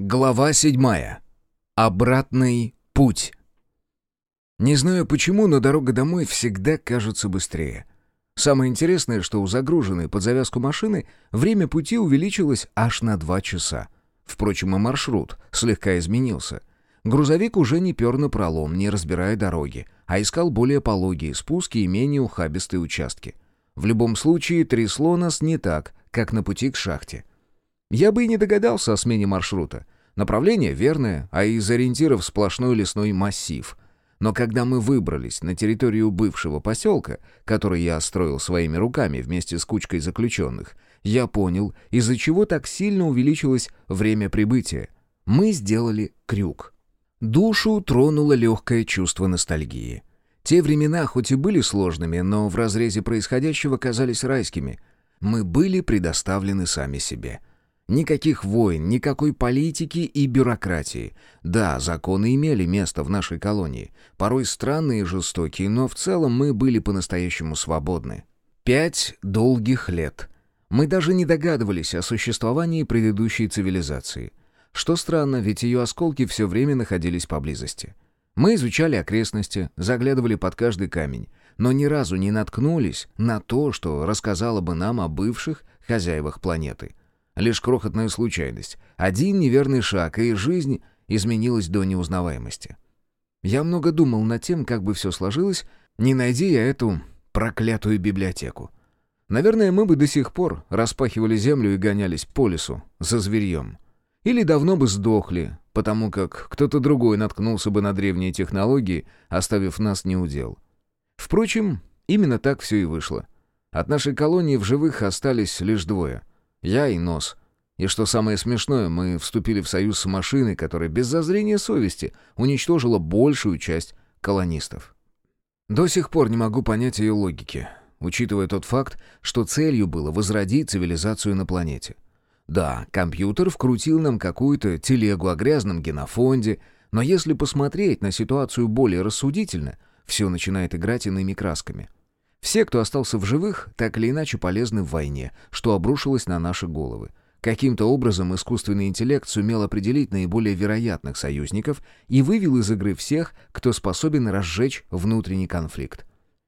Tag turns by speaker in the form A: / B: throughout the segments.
A: Глава седьмая. Обратный путь. Не знаю почему, но дорога домой всегда кажется быстрее. Самое интересное, что у загруженной под завязку машины время пути увеличилось аж на два часа. Впрочем, и маршрут слегка изменился. Грузовик уже не пер на пролом, не разбирая дороги, а искал более пологие спуски и менее ухабистые участки. В любом случае, трясло нас не так, как на пути к шахте. Я бы и не догадался о смене маршрута. Направление верное, а из ориентиров сплошной лесной массив. Но когда мы выбрались на территорию бывшего поселка, который я строил своими руками вместе с кучкой заключенных, я понял, из-за чего так сильно увеличилось время прибытия. Мы сделали крюк. Душу тронуло легкое чувство ностальгии. Те времена хоть и были сложными, но в разрезе происходящего казались райскими. Мы были предоставлены сами себе. Никаких войн, никакой политики и бюрократии. Да, законы имели место в нашей колонии. Порой странные и жестокие, но в целом мы были по-настоящему свободны. Пять долгих лет. Мы даже не догадывались о существовании предыдущей цивилизации. Что странно, ведь ее осколки все время находились поблизости. Мы изучали окрестности, заглядывали под каждый камень, но ни разу не наткнулись на то, что рассказало бы нам о бывших хозяевах планеты. Лишь крохотная случайность. Один неверный шаг, и жизнь изменилась до неузнаваемости. Я много думал над тем, как бы все сложилось, не найди я эту проклятую библиотеку. Наверное, мы бы до сих пор распахивали землю и гонялись по лесу за зверьем. Или давно бы сдохли, потому как кто-то другой наткнулся бы на древние технологии, оставив нас неудел. Впрочем, именно так все и вышло. От нашей колонии в живых остались лишь двое. Я и Нос. И что самое смешное, мы вступили в союз с машиной, которая без зазрения совести уничтожила большую часть колонистов. До сих пор не могу понять ее логики, учитывая тот факт, что целью было возродить цивилизацию на планете. Да, компьютер вкрутил нам какую-то телегу о грязном генофонде, но если посмотреть на ситуацию более рассудительно, все начинает играть иными красками — все, кто остался в живых, так или иначе полезны в войне, что обрушилось на наши головы. Каким-то образом искусственный интеллект сумел определить наиболее вероятных союзников и вывел из игры всех, кто способен разжечь внутренний конфликт.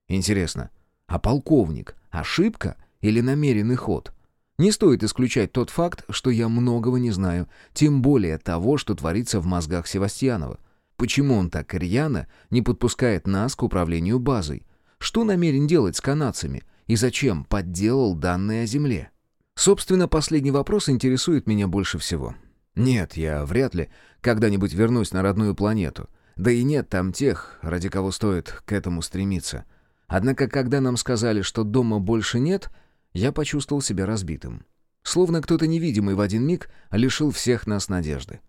A: Интересно, а полковник — ошибка или намеренный ход? Не стоит исключать тот факт, что я многого не знаю, тем более того, что творится в мозгах Севастьянова. Почему он так рьяно не подпускает нас к управлению базой? Что намерен делать с канадцами? И зачем подделал данные о Земле? Собственно, последний вопрос интересует меня больше всего. Нет, я вряд ли когда-нибудь вернусь на родную планету. Да и нет там тех, ради кого стоит к этому стремиться. Однако, когда нам сказали, что дома больше нет, я почувствовал себя разбитым. Словно кто-то невидимый в один миг лишил всех нас надежды.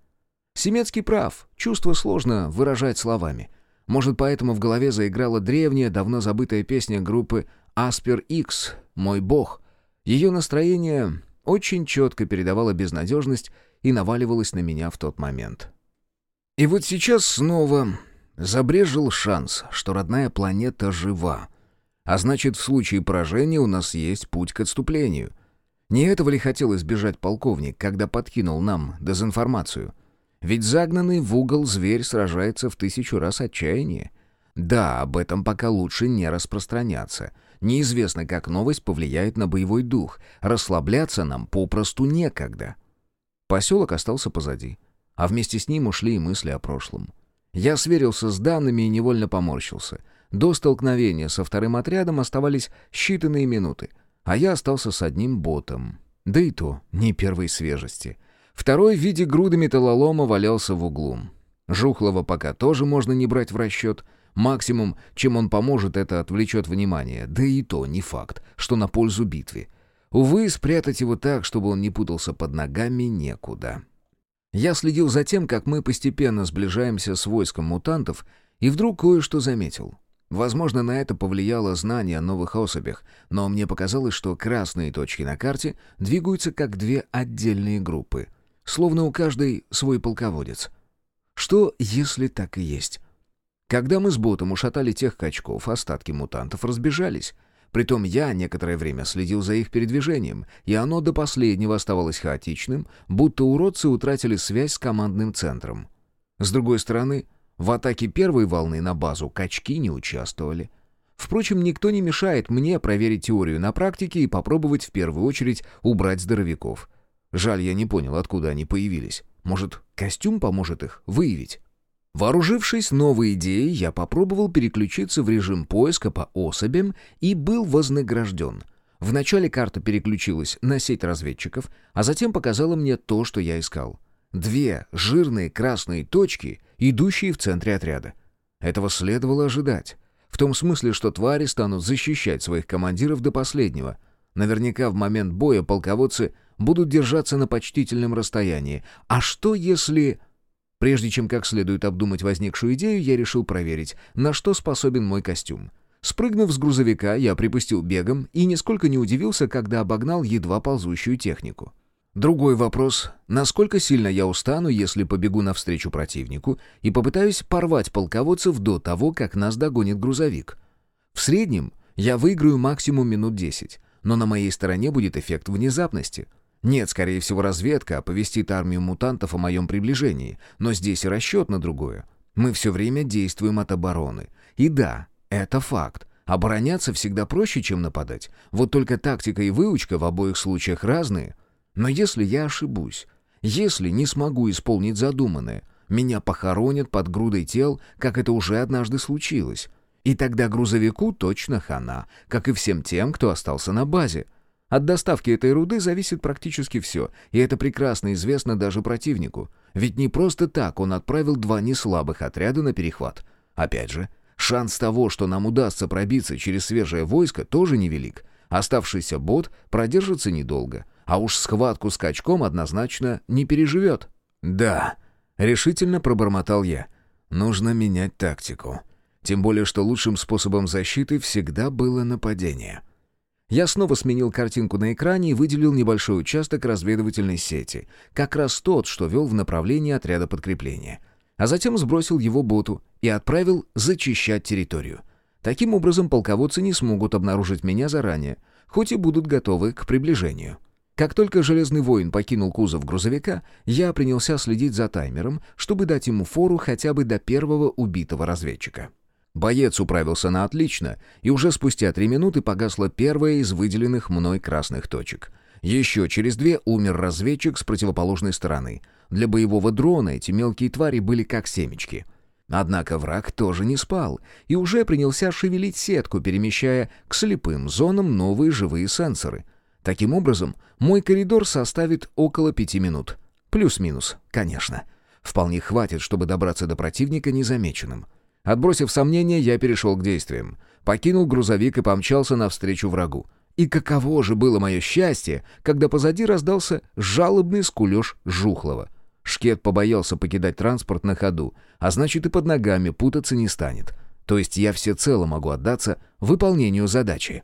A: Семецкий прав, чувство сложно выражать словами — может, поэтому в голове заиграла древняя, давно забытая песня группы «Аспер Икс. Мой бог». Ее настроение очень четко передавало безнадежность и наваливалось на меня в тот момент. И вот сейчас снова забрежил шанс, что родная планета жива. А значит, в случае поражения у нас есть путь к отступлению. Не этого ли хотел избежать полковник, когда подкинул нам дезинформацию? Ведь загнанный в угол зверь сражается в тысячу раз отчаяние. Да, об этом пока лучше не распространяться. Неизвестно, как новость повлияет на боевой дух. Расслабляться нам попросту некогда. Поселок остался позади, а вместе с ним ушли и мысли о прошлом. Я сверился с данными и невольно поморщился. До столкновения со вторым отрядом оставались считанные минуты, а я остался с одним ботом. Да и то не первой свежести — Второй в виде груды металлолома валялся в углу. Жухлого пока тоже можно не брать в расчет. Максимум, чем он поможет, это отвлечет внимание. Да и то не факт, что на пользу битве. Увы, спрятать его так, чтобы он не путался под ногами, некуда. Я следил за тем, как мы постепенно сближаемся с войском мутантов, и вдруг кое-что заметил. Возможно, на это повлияло знание о новых особях, но мне показалось, что красные точки на карте двигаются как две отдельные группы — Словно у каждой свой полководец. Что, если так и есть? Когда мы с ботом ушатали тех качков, остатки мутантов разбежались. Притом я некоторое время следил за их передвижением, и оно до последнего оставалось хаотичным, будто уродцы утратили связь с командным центром. С другой стороны, в атаке первой волны на базу качки не участвовали. Впрочем, никто не мешает мне проверить теорию на практике и попробовать в первую очередь убрать здоровяков. Жаль, я не понял, откуда они появились. Может, костюм поможет их выявить? Вооружившись новой идеей, я попробовал переключиться в режим поиска по особям и был вознагражден. Вначале карта переключилась на сеть разведчиков, а затем показала мне то, что я искал. Две жирные красные точки, идущие в центре отряда. Этого следовало ожидать. В том смысле, что твари станут защищать своих командиров до последнего. Наверняка в момент боя полководцы будут держаться на почтительном расстоянии. А что если... Прежде чем как следует обдумать возникшую идею, я решил проверить, на что способен мой костюм. Спрыгнув с грузовика, я припустил бегом и нисколько не удивился, когда обогнал едва ползущую технику. Другой вопрос — насколько сильно я устану, если побегу навстречу противнику и попытаюсь порвать полководцев до того, как нас догонит грузовик. В среднем я выиграю максимум минут 10, но на моей стороне будет эффект внезапности — нет, скорее всего, разведка оповестит армию мутантов о моем приближении, но здесь и расчет на другое. Мы все время действуем от обороны. И да, это факт. Обороняться всегда проще, чем нападать. Вот только тактика и выучка в обоих случаях разные. Но если я ошибусь, если не смогу исполнить задуманное, меня похоронят под грудой тел, как это уже однажды случилось. И тогда грузовику точно хана, как и всем тем, кто остался на базе. От доставки этой руды зависит практически все, и это прекрасно известно даже противнику. Ведь не просто так он отправил два неслабых отряда на перехват. Опять же, шанс того, что нам удастся пробиться через свежее войско, тоже невелик. Оставшийся бот продержится недолго, а уж схватку с качком однозначно не переживет. «Да», — решительно пробормотал я, — «нужно менять тактику». Тем более, что лучшим способом защиты всегда было нападение. Я снова сменил картинку на экране и выделил небольшой участок разведывательной сети, как раз тот, что вел в направлении отряда подкрепления. А затем сбросил его боту и отправил зачищать территорию. Таким образом, полководцы не смогут обнаружить меня заранее, хоть и будут готовы к приближению. Как только Железный воин покинул кузов грузовика, я принялся следить за таймером, чтобы дать ему фору хотя бы до первого убитого разведчика. Боец управился на отлично, и уже спустя три минуты погасла первая из выделенных мной красных точек. Еще через две умер разведчик с противоположной стороны. Для боевого дрона эти мелкие твари были как семечки. Однако враг тоже не спал и уже принялся шевелить сетку, перемещая к слепым зонам новые живые сенсоры. Таким образом, мой коридор составит около пяти минут. Плюс-минус, конечно. Вполне хватит, чтобы добраться до противника незамеченным. Отбросив сомнения, я перешел к действиям. Покинул грузовик и помчался навстречу врагу. И каково же было мое счастье, когда позади раздался жалобный скулеж Жухлова. Шкет побоялся покидать транспорт на ходу, а значит и под ногами путаться не станет. То есть я всецело могу отдаться выполнению задачи.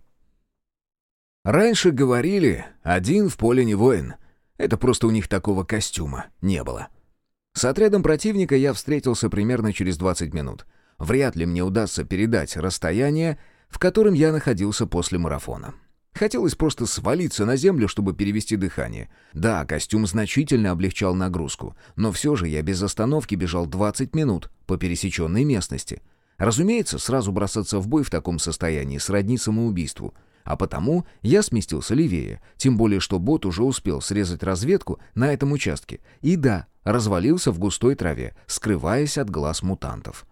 A: Раньше говорили, один в поле не воин. Это просто у них такого костюма не было. С отрядом противника я встретился примерно через 20 минут — Вряд ли мне удастся передать расстояние, в котором я находился после марафона. Хотелось просто свалиться на землю, чтобы перевести дыхание. Да, костюм значительно облегчал нагрузку, но все же я без остановки бежал 20 минут по пересеченной местности. Разумеется, сразу бросаться в бой в таком состоянии сродни самоубийству. А потому я сместился левее, тем более что бот уже успел срезать разведку на этом участке. И да, развалился в густой траве, скрываясь от глаз мутантов.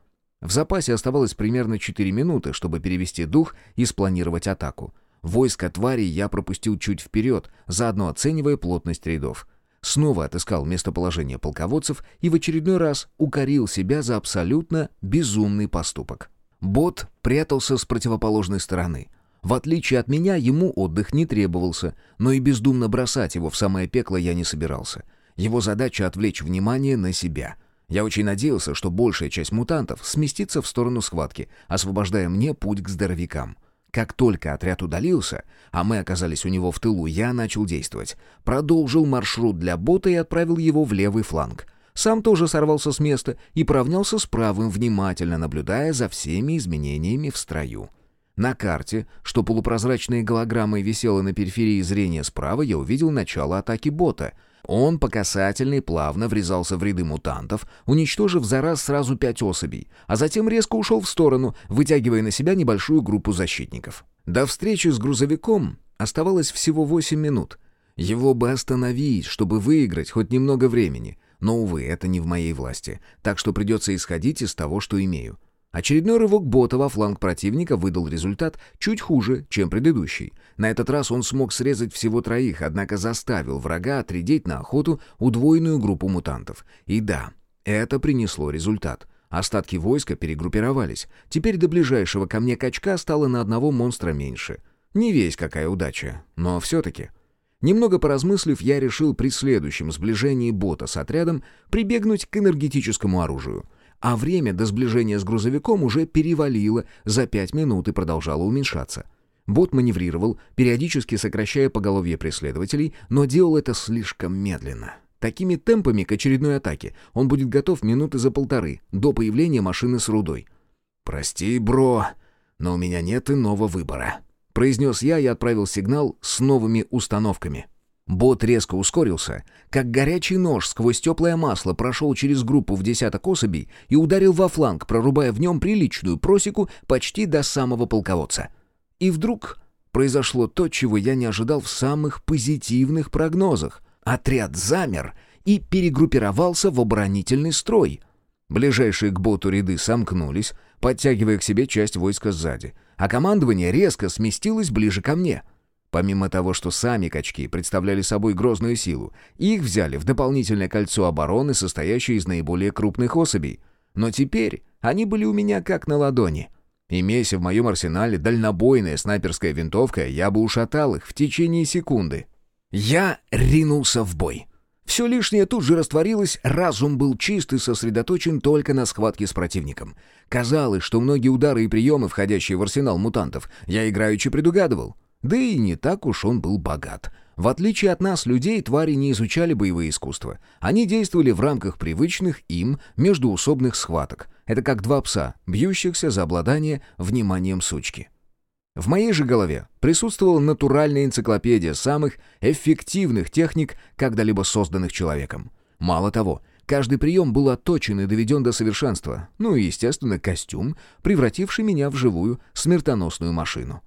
A: В запасе оставалось примерно 4 минуты, чтобы перевести дух и спланировать атаку. Войско тварей я пропустил чуть вперед, заодно оценивая плотность рядов. Снова отыскал местоположение полководцев и в очередной раз укорил себя за абсолютно безумный поступок. Бот прятался с противоположной стороны. В отличие от меня, ему отдых не требовался, но и бездумно бросать его в самое пекло я не собирался. Его задача — отвлечь внимание на себя — я очень надеялся, что большая часть мутантов сместится в сторону схватки, освобождая мне путь к здоровякам. Как только отряд удалился, а мы оказались у него в тылу, я начал действовать. Продолжил маршрут для бота и отправил его в левый фланг. Сам тоже сорвался с места и поравнялся с правым, внимательно наблюдая за всеми изменениями в строю. На карте, что полупрозрачной голограммой висела на периферии зрения справа, я увидел начало атаки бота. Он по касательной плавно врезался в ряды мутантов, уничтожив за раз сразу пять особей, а затем резко ушел в сторону, вытягивая на себя небольшую группу защитников. До встречи с грузовиком оставалось всего восемь минут. Его бы остановить, чтобы выиграть хоть немного времени. Но, увы, это не в моей власти, так что придется исходить из того, что имею. Очередной рывок бота во фланг противника выдал результат чуть хуже, чем предыдущий. На этот раз он смог срезать всего троих, однако заставил врага отрядить на охоту удвоенную группу мутантов. И да, это принесло результат. Остатки войска перегруппировались. Теперь до ближайшего ко мне качка стало на одного монстра меньше. Не весь какая удача, но все-таки. Немного поразмыслив, я решил при следующем сближении бота с отрядом прибегнуть к энергетическому оружию — а время до сближения с грузовиком уже перевалило за пять минут и продолжало уменьшаться. Бот маневрировал, периодически сокращая поголовье преследователей, но делал это слишком медленно. Такими темпами к очередной атаке он будет готов минуты за полторы, до появления машины с рудой. «Прости, бро, но у меня нет иного выбора», — произнес я и отправил сигнал с новыми установками. Бот резко ускорился, как горячий нож сквозь теплое масло прошел через группу в десяток особей и ударил во фланг, прорубая в нем приличную просеку почти до самого полководца. И вдруг произошло то, чего я не ожидал в самых позитивных прогнозах. Отряд замер и перегруппировался в оборонительный строй. Ближайшие к боту ряды сомкнулись, подтягивая к себе часть войска сзади, а командование резко сместилось ближе ко мне — Помимо того, что сами качки представляли собой грозную силу, их взяли в дополнительное кольцо обороны, состоящее из наиболее крупных особей. Но теперь они были у меня как на ладони. Имейся в моем арсенале дальнобойная снайперская винтовка, я бы ушатал их в течение секунды. Я ринулся в бой. Все лишнее тут же растворилось, разум был чист и сосредоточен только на схватке с противником. Казалось, что многие удары и приемы, входящие в арсенал мутантов, я играючи предугадывал. Да и не так уж он был богат. В отличие от нас, людей, твари не изучали боевые искусства. Они действовали в рамках привычных им междуусобных схваток. Это как два пса, бьющихся за обладание вниманием сучки. В моей же голове присутствовала натуральная энциклопедия самых эффективных техник, когда-либо созданных человеком. Мало того, каждый прием был отточен и доведен до совершенства. Ну и, естественно, костюм, превративший меня в живую смертоносную машину.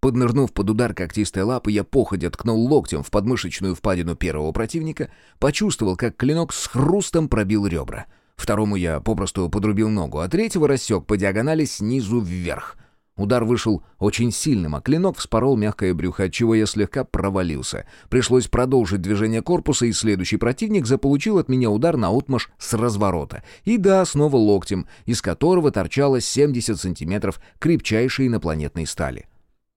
A: Поднырнув под удар когтистой лапы, я походя ткнул локтем в подмышечную впадину первого противника, почувствовал, как клинок с хрустом пробил ребра. Второму я попросту подрубил ногу, а третьего рассек по диагонали снизу вверх. Удар вышел очень сильным, а клинок вспорол мягкое брюхо, отчего я слегка провалился. Пришлось продолжить движение корпуса, и следующий противник заполучил от меня удар на отмаш с разворота. И да, снова локтем, из которого торчало 70 сантиметров крепчайшей инопланетной стали.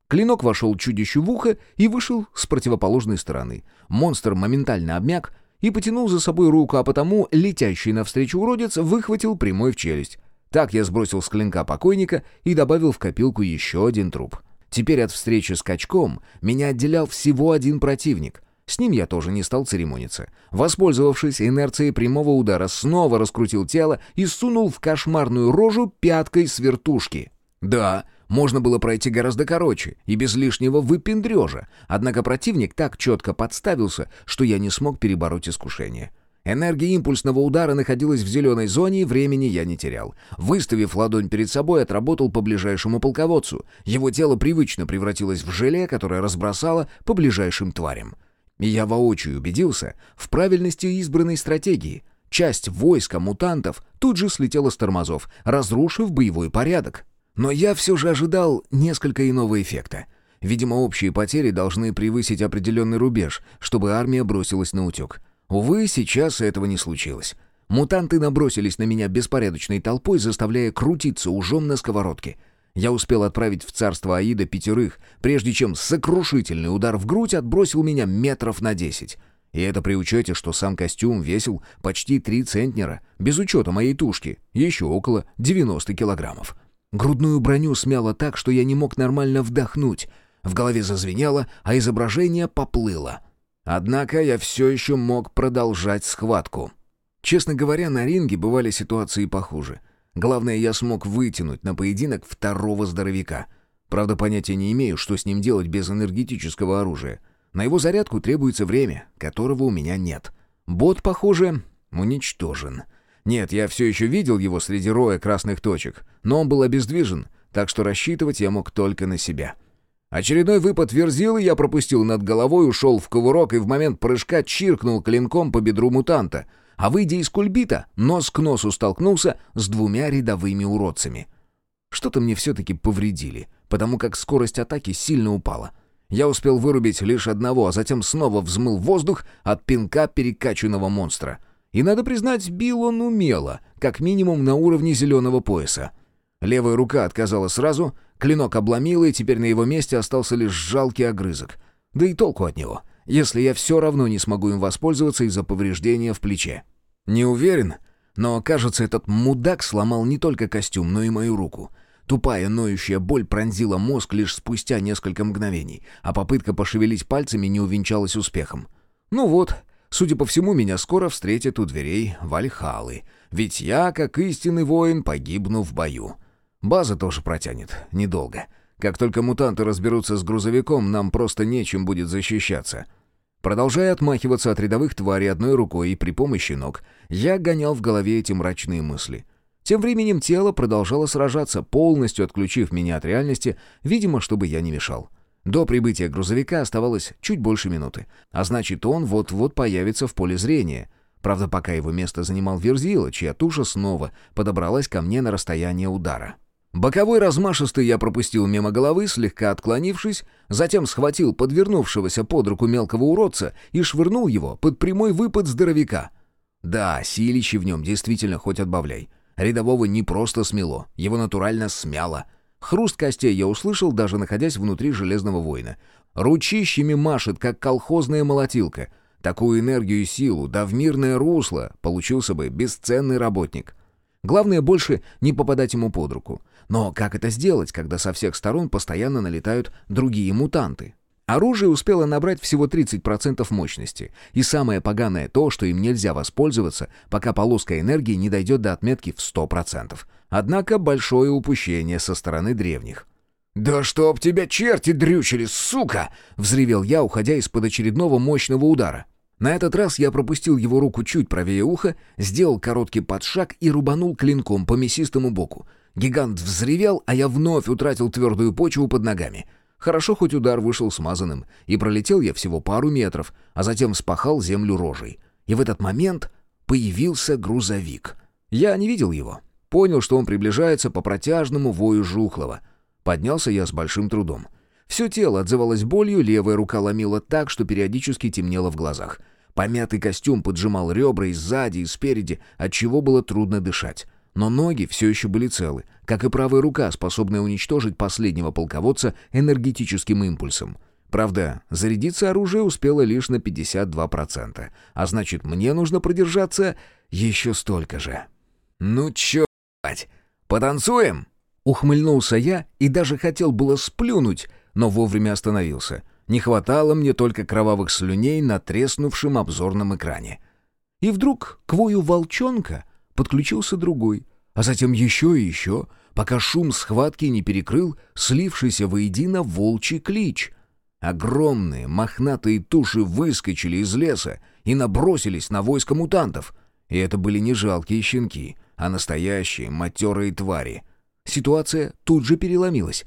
A: Клинок вошел чудищу в ухо и вышел с противоположной стороны. Монстр моментально обмяк и потянул за собой руку, а потому летящий навстречу уродец выхватил прямой в челюсть. Так я сбросил с клинка покойника и добавил в копилку еще один труп. Теперь от встречи с качком меня отделял всего один противник. С ним я тоже не стал церемониться. Воспользовавшись инерцией прямого удара, снова раскрутил тело и сунул в кошмарную рожу пяткой с вертушки. Да, можно было пройти гораздо короче и без лишнего выпендрежа, однако противник так четко подставился, что я не смог перебороть искушение. Энергия импульсного удара находилась в зеленой зоне, и времени я не терял. Выставив ладонь перед собой, отработал по ближайшему полководцу. Его тело привычно превратилось в желе, которое разбросало по ближайшим тварям. И я воочию убедился в правильности избранной стратегии. Часть войска мутантов тут же слетела с тормозов, разрушив боевой порядок. Но я все же ожидал несколько иного эффекта. Видимо, общие потери должны превысить определенный рубеж, чтобы армия бросилась на утек. Увы, сейчас этого не случилось. Мутанты набросились на меня беспорядочной толпой, заставляя крутиться ужом на сковородке. Я успел отправить в царство Аида пятерых, прежде чем сокрушительный удар в грудь отбросил меня метров на десять. И это при учете, что сам костюм весил почти три центнера, без учета моей тушки, еще около 90 килограммов. Грудную броню смяло так, что я не мог нормально вдохнуть. В голове зазвенело, а изображение поплыло. Однако я все еще мог продолжать схватку. Честно говоря, на ринге бывали ситуации похуже. Главное, я смог вытянуть на поединок второго здоровяка. Правда, понятия не имею, что с ним делать без энергетического оружия. На его зарядку требуется время, которого у меня нет. Бот, похоже, уничтожен. Нет, я все еще видел его среди роя красных точек, но он был обездвижен, так что рассчитывать я мог только на себя. Очередной выпад верзилы я пропустил над головой, ушел в кувырок и в момент прыжка чиркнул клинком по бедру мутанта, а выйдя из кульбита, нос к носу столкнулся с двумя рядовыми уродцами. Что-то мне все-таки повредили, потому как скорость атаки сильно упала. Я успел вырубить лишь одного, а затем снова взмыл воздух от пинка перекачанного монстра. И, надо признать, бил он умело, как минимум на уровне зеленого пояса. Левая рука отказала сразу, клинок обломила, и теперь на его месте остался лишь жалкий огрызок. Да и толку от него, если я все равно не смогу им воспользоваться из-за повреждения в плече. Не уверен, но, кажется, этот мудак сломал не только костюм, но и мою руку. Тупая ноющая боль пронзила мозг лишь спустя несколько мгновений, а попытка пошевелить пальцами не увенчалась успехом. Ну вот, судя по всему, меня скоро встретят у дверей Вальхалы, ведь я, как истинный воин, погибну в бою. База тоже протянет, недолго. Как только мутанты разберутся с грузовиком, нам просто нечем будет защищаться. Продолжая отмахиваться от рядовых тварей одной рукой и при помощи ног, я гонял в голове эти мрачные мысли — тем временем тело продолжало сражаться, полностью отключив меня от реальности, видимо, чтобы я не мешал. До прибытия грузовика оставалось чуть больше минуты, а значит, он вот-вот появится в поле зрения. Правда, пока его место занимал Верзила, чья туша снова подобралась ко мне на расстояние удара. Боковой размашистый я пропустил мимо головы, слегка отклонившись, затем схватил подвернувшегося под руку мелкого уродца и швырнул его под прямой выпад здоровяка. Да, силищи в нем действительно хоть отбавляй. Рядового не просто смело, его натурально смяло. Хруст костей я услышал, даже находясь внутри Железного воина. Ручищами машет, как колхозная молотилка. Такую энергию и силу, да в мирное русло, получился бы бесценный работник. Главное больше не попадать ему под руку. Но как это сделать, когда со всех сторон постоянно налетают другие мутанты? Оружие успело набрать всего 30% мощности. И самое поганое то, что им нельзя воспользоваться, пока полоска энергии не дойдет до отметки в 100%. Однако большое упущение со стороны древних. «Да чтоб тебя черти дрючили, сука!» — взревел я, уходя из-под очередного мощного удара. На этот раз я пропустил его руку чуть правее уха, сделал короткий подшаг и рубанул клинком по мясистому боку. Гигант взревел, а я вновь утратил твердую почву под ногами — Хорошо, хоть удар вышел смазанным, и пролетел я всего пару метров, а затем спахал землю рожей. И в этот момент появился грузовик. Я не видел его. Понял, что он приближается по протяжному вою жухлого. Поднялся я с большим трудом. Все тело отзывалось болью, левая рука ломила так, что периодически темнело в глазах. Помятый костюм поджимал ребра и сзади, и спереди, отчего было трудно дышать. Но ноги все еще были целы, как и правая рука, способная уничтожить последнего полководца энергетическим импульсом. Правда, зарядиться оружие успело лишь на 52%, а значит, мне нужно продержаться еще столько же. «Ну чё, потанцуем?» Ухмыльнулся я и даже хотел было сплюнуть, но вовремя остановился. Не хватало мне только кровавых слюней на треснувшем обзорном экране. И вдруг к вою волчонка подключился другой, а затем еще и еще, пока шум схватки не перекрыл слившийся воедино волчий клич. Огромные мохнатые туши выскочили из леса и набросились на войско мутантов. И это были не жалкие щенки, а настоящие матерые твари. Ситуация тут же переломилась.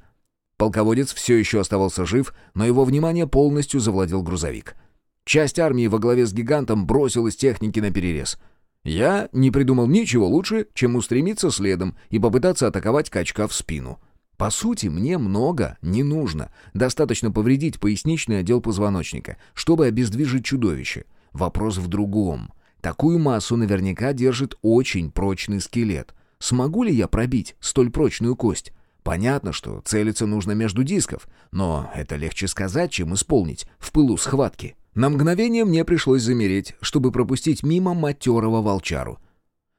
A: Полководец все еще оставался жив, но его внимание полностью завладел грузовик. Часть армии во главе с гигантом бросилась техники на перерез — я не придумал ничего лучше, чем устремиться следом и попытаться атаковать качка в спину. По сути, мне много не нужно. Достаточно повредить поясничный отдел позвоночника, чтобы обездвижить чудовище. Вопрос в другом. Такую массу наверняка держит очень прочный скелет. Смогу ли я пробить столь прочную кость? Понятно, что целиться нужно между дисков, но это легче сказать, чем исполнить в пылу схватки. На мгновение мне пришлось замереть, чтобы пропустить мимо матерого волчару.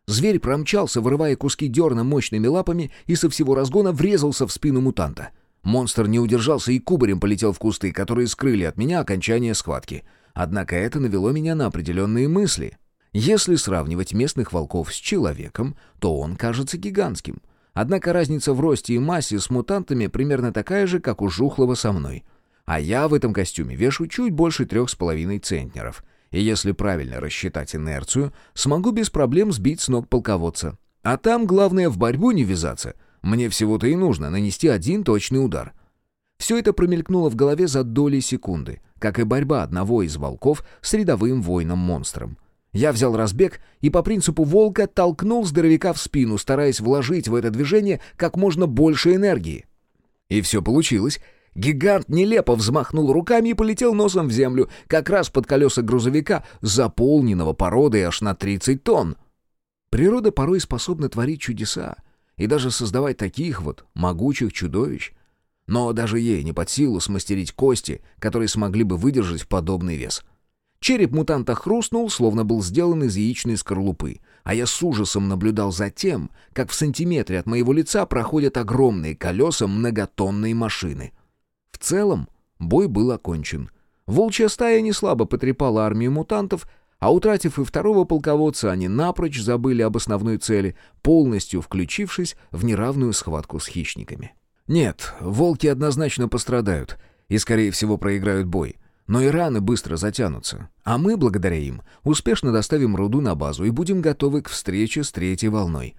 A: Зверь промчался, вырывая куски дерна мощными лапами и со всего разгона врезался в спину мутанта. Монстр не удержался и кубарем полетел в кусты, которые скрыли от меня окончание схватки. Однако это навело меня на определенные мысли. Если сравнивать местных волков с человеком, то он кажется гигантским. Однако разница в росте и массе с мутантами примерно такая же, как у Жухлова со мной. А я в этом костюме вешу чуть больше трех с половиной центнеров. И если правильно рассчитать инерцию, смогу без проблем сбить с ног полководца. А там главное в борьбу не ввязаться. Мне всего-то и нужно нанести один точный удар. Все это промелькнуло в голове за доли секунды, как и борьба одного из волков с рядовым воином-монстром. Я взял разбег и по принципу волка толкнул здоровяка в спину, стараясь вложить в это движение как можно больше энергии. И все получилось. Гигант нелепо взмахнул руками и полетел носом в землю, как раз под колеса грузовика, заполненного породой аж на 30 тонн. Природа порой способна творить чудеса и даже создавать таких вот могучих чудовищ. Но даже ей не под силу смастерить кости, которые смогли бы выдержать подобный вес — Череп мутанта хрустнул, словно был сделан из яичной скорлупы, а я с ужасом наблюдал за тем, как в сантиметре от моего лица проходят огромные колеса многотонной машины. В целом, бой был окончен. Волчья стая не слабо потрепала армию мутантов, а утратив и второго полководца, они напрочь забыли об основной цели, полностью включившись в неравную схватку с хищниками. Нет, волки однозначно пострадают и, скорее всего, проиграют бой — но и раны быстро затянутся, а мы, благодаря им, успешно доставим руду на базу и будем готовы к встрече с третьей волной.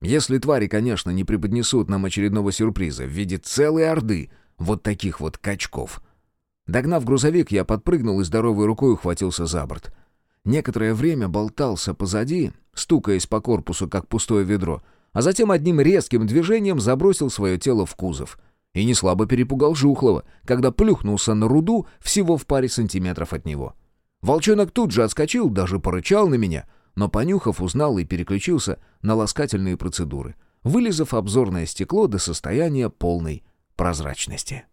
A: Если твари, конечно, не преподнесут нам очередного сюрприза в виде целой орды вот таких вот качков. Догнав грузовик, я подпрыгнул и здоровой рукой ухватился за борт. Некоторое время болтался позади, стукаясь по корпусу, как пустое ведро, а затем одним резким движением забросил свое тело в кузов — и не слабо перепугал Жухлова, когда плюхнулся на руду всего в паре сантиметров от него. Волчонок тут же отскочил, даже порычал на меня, но, понюхав, узнал и переключился на ласкательные процедуры, вылезав обзорное стекло до состояния полной прозрачности.